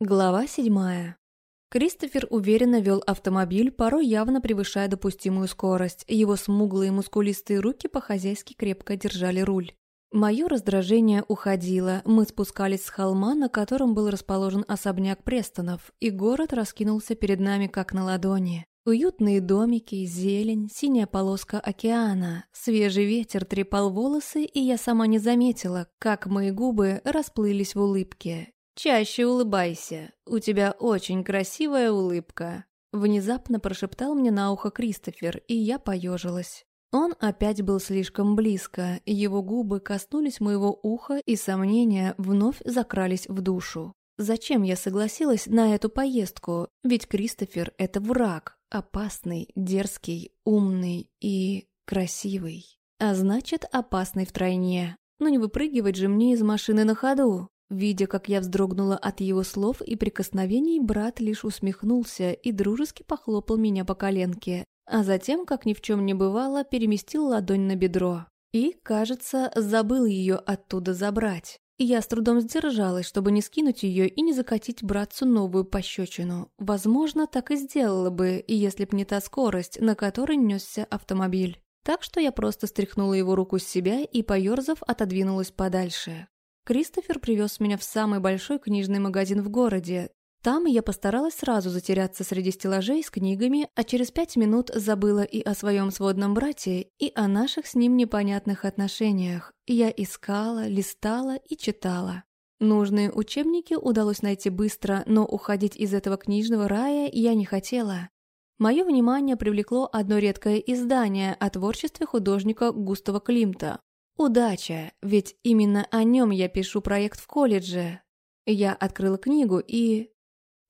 Глава седьмая. Кристофер уверенно вел автомобиль, порой явно превышая допустимую скорость. Его смуглые мускулистые руки по-хозяйски крепко держали руль. Мое раздражение уходило. Мы спускались с холма, на котором был расположен особняк Престонов, и город раскинулся перед нами как на ладони. Уютные домики, зелень, синяя полоска океана, свежий ветер трепал волосы, и я сама не заметила, как мои губы расплылись в улыбке. «Чаще улыбайся, у тебя очень красивая улыбка», — внезапно прошептал мне на ухо Кристофер, и я поежилась. Он опять был слишком близко, его губы коснулись моего уха, и сомнения вновь закрались в душу. Зачем я согласилась на эту поездку? Ведь Кристофер — это враг, опасный, дерзкий, умный и красивый. А значит, опасный втройне. Но не выпрыгивать же мне из машины на ходу. Видя, как я вздрогнула от его слов и прикосновений, брат лишь усмехнулся и дружески похлопал меня по коленке, а затем, как ни в чем не бывало, переместил ладонь на бедро. И, кажется, забыл ее оттуда забрать. Я с трудом сдержалась, чтобы не скинуть ее и не закатить братцу новую пощечину. Возможно, так и сделала бы, если б не та скорость, на которой несся автомобиль. Так что я просто стряхнула его руку с себя и, поерзав, отодвинулась подальше. Кристофер привез меня в самый большой книжный магазин в городе. Там я постаралась сразу затеряться среди стеллажей с книгами, а через пять минут забыла и о своем сводном брате, и о наших с ним непонятных отношениях. Я искала, листала и читала. Нужные учебники удалось найти быстро, но уходить из этого книжного рая я не хотела. Мое внимание привлекло одно редкое издание о творчестве художника Густава Климта Удача, ведь именно о нем я пишу проект в колледже. Я открыла книгу и...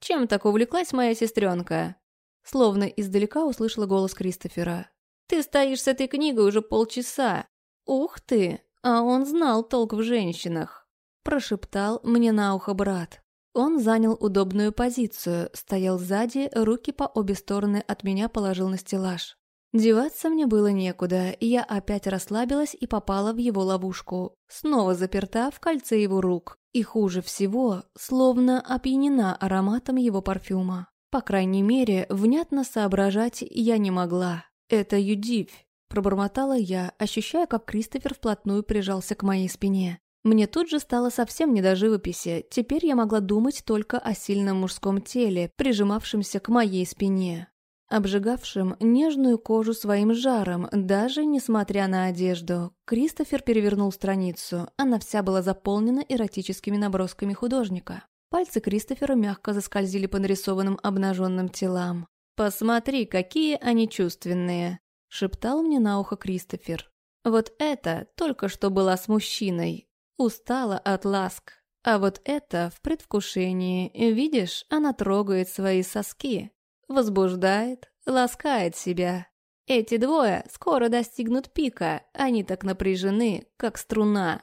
Чем так увлеклась моя сестренка? Словно издалека услышала голос Кристофера. «Ты стоишь с этой книгой уже полчаса. Ух ты, а он знал толк в женщинах!» Прошептал мне на ухо брат. Он занял удобную позицию, стоял сзади, руки по обе стороны от меня положил на стеллаж. Деваться мне было некуда, и я опять расслабилась и попала в его ловушку. Снова заперта в кольце его рук. И хуже всего, словно опьянена ароматом его парфюма. По крайней мере, внятно соображать я не могла. «Это Юдивь», – пробормотала я, ощущая, как Кристофер вплотную прижался к моей спине. Мне тут же стало совсем не до живописи, теперь я могла думать только о сильном мужском теле, прижимавшемся к моей спине обжигавшим нежную кожу своим жаром, даже несмотря на одежду. Кристофер перевернул страницу, она вся была заполнена эротическими набросками художника. Пальцы Кристофера мягко заскользили по нарисованным обнаженным телам. «Посмотри, какие они чувственные!» — шептал мне на ухо Кристофер. «Вот это только что была с мужчиной. Устала от ласк. А вот это в предвкушении. Видишь, она трогает свои соски возбуждает, ласкает себя. Эти двое скоро достигнут пика, они так напряжены, как струна.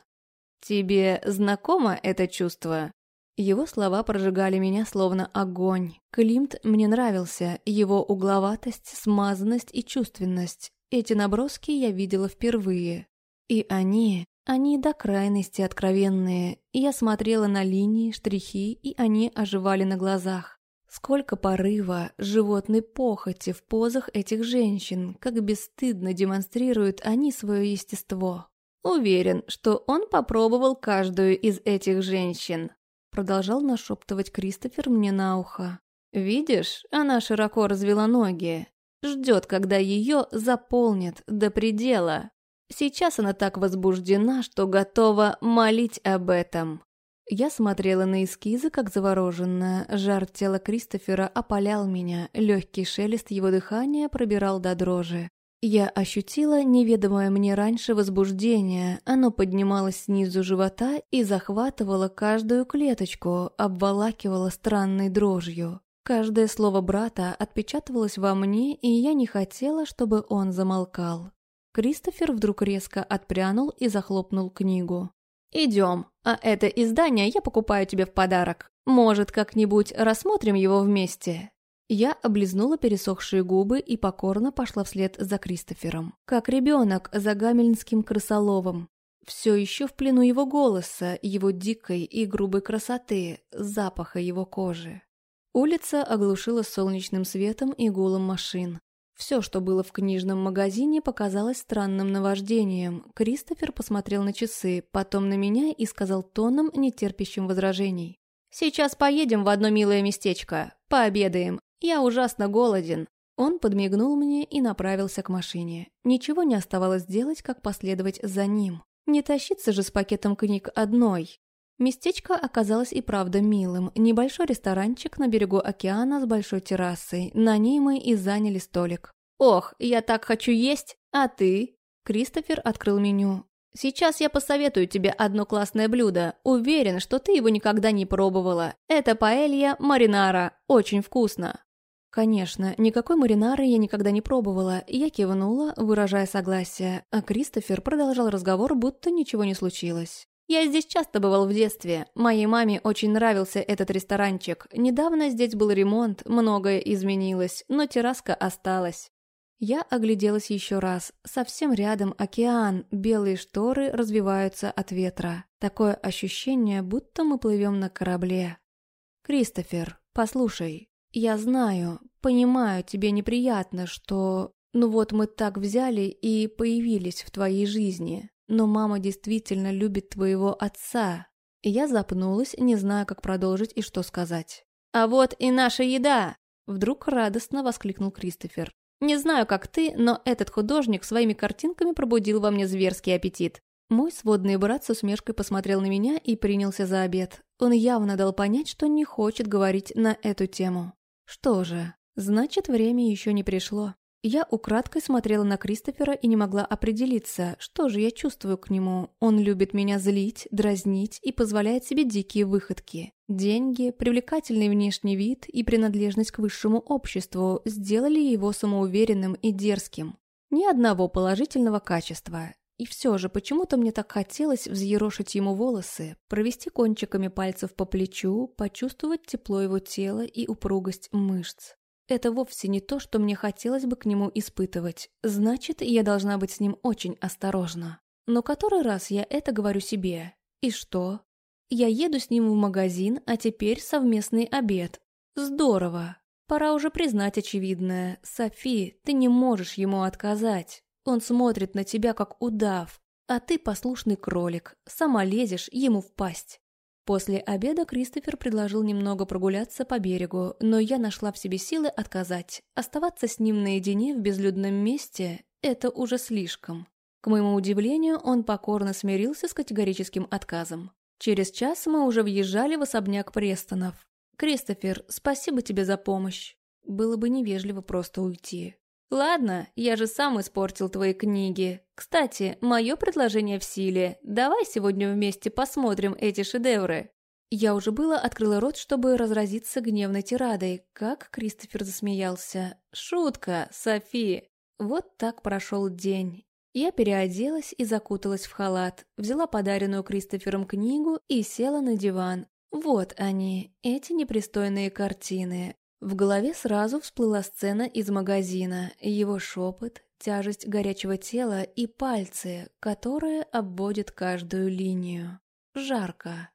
Тебе знакомо это чувство? Его слова прожигали меня словно огонь. Климт мне нравился, его угловатость, смазанность и чувственность. Эти наброски я видела впервые. И они, они до крайности откровенные. Я смотрела на линии, штрихи, и они оживали на глазах. Сколько порыва, животной похоти в позах этих женщин, как бесстыдно демонстрируют они свое естество. Уверен, что он попробовал каждую из этих женщин. Продолжал нашептывать Кристофер мне на ухо. Видишь, она широко развела ноги. Ждет, когда ее заполнят до предела. Сейчас она так возбуждена, что готова молить об этом. Я смотрела на эскизы, как завороженная. Жар тела Кристофера опалял меня, легкий шелест его дыхания пробирал до дрожи. Я ощутила неведомое мне раньше возбуждение, оно поднималось снизу живота и захватывало каждую клеточку, обволакивало странной дрожью. Каждое слово брата отпечатывалось во мне, и я не хотела, чтобы он замолкал. Кристофер вдруг резко отпрянул и захлопнул книгу. «Идем, а это издание я покупаю тебе в подарок. Может, как-нибудь рассмотрим его вместе?» Я облизнула пересохшие губы и покорно пошла вслед за Кристофером. Как ребенок за гамельнским крысоловом. Все еще в плену его голоса, его дикой и грубой красоты, запаха его кожи. Улица оглушила солнечным светом и гулом машин. Все, что было в книжном магазине, показалось странным наваждением. Кристофер посмотрел на часы, потом на меня и сказал тоном, нетерпящим возражений. «Сейчас поедем в одно милое местечко. Пообедаем. Я ужасно голоден». Он подмигнул мне и направился к машине. Ничего не оставалось делать, как последовать за ним. Не тащиться же с пакетом книг одной. Местечко оказалось и правда милым. Небольшой ресторанчик на берегу океана с большой террасой. На ней мы и заняли столик. «Ох, я так хочу есть! А ты?» Кристофер открыл меню. «Сейчас я посоветую тебе одно классное блюдо. Уверен, что ты его никогда не пробовала. Это паэлья маринара. Очень вкусно». Конечно, никакой маринары я никогда не пробовала. Я кивнула, выражая согласие, а Кристофер продолжал разговор, будто ничего не случилось. Я здесь часто бывал в детстве. Моей маме очень нравился этот ресторанчик. Недавно здесь был ремонт, многое изменилось, но терраска осталась. Я огляделась еще раз. Совсем рядом океан, белые шторы развиваются от ветра. Такое ощущение, будто мы плывем на корабле. «Кристофер, послушай, я знаю, понимаю, тебе неприятно, что... Ну вот мы так взяли и появились в твоей жизни. Но мама действительно любит твоего отца. Я запнулась, не зная, как продолжить и что сказать. «А вот и наша еда!» Вдруг радостно воскликнул Кристофер. «Не знаю, как ты, но этот художник своими картинками пробудил во мне зверский аппетит. Мой сводный брат с усмешкой посмотрел на меня и принялся за обед. Он явно дал понять, что не хочет говорить на эту тему. Что же, значит, время еще не пришло. Я украдкой смотрела на Кристофера и не могла определиться, что же я чувствую к нему. Он любит меня злить, дразнить и позволяет себе дикие выходки. Деньги, привлекательный внешний вид и принадлежность к высшему обществу сделали его самоуверенным и дерзким. Ни одного положительного качества. И все же почему-то мне так хотелось взъерошить ему волосы, провести кончиками пальцев по плечу, почувствовать тепло его тела и упругость мышц. Это вовсе не то, что мне хотелось бы к нему испытывать. Значит, я должна быть с ним очень осторожна. Но который раз я это говорю себе? И что? Я еду с ним в магазин, а теперь совместный обед. Здорово. Пора уже признать очевидное. Софи, ты не можешь ему отказать. Он смотрит на тебя, как удав. А ты послушный кролик. Сама лезешь ему в пасть. После обеда Кристофер предложил немного прогуляться по берегу, но я нашла в себе силы отказать. Оставаться с ним наедине в безлюдном месте – это уже слишком. К моему удивлению, он покорно смирился с категорическим отказом. Через час мы уже въезжали в особняк Престонов. «Кристофер, спасибо тебе за помощь. Было бы невежливо просто уйти. «Ладно, я же сам испортил твои книги. Кстати, мое предложение в силе. Давай сегодня вместе посмотрим эти шедевры». Я уже было открыла рот, чтобы разразиться гневной тирадой, как Кристофер засмеялся. «Шутка, Софи!» Вот так прошел день. Я переоделась и закуталась в халат, взяла подаренную Кристофером книгу и села на диван. Вот они, эти непристойные картины. В голове сразу всплыла сцена из магазина, его шепот, тяжесть горячего тела и пальцы, которые обводят каждую линию. Жарко.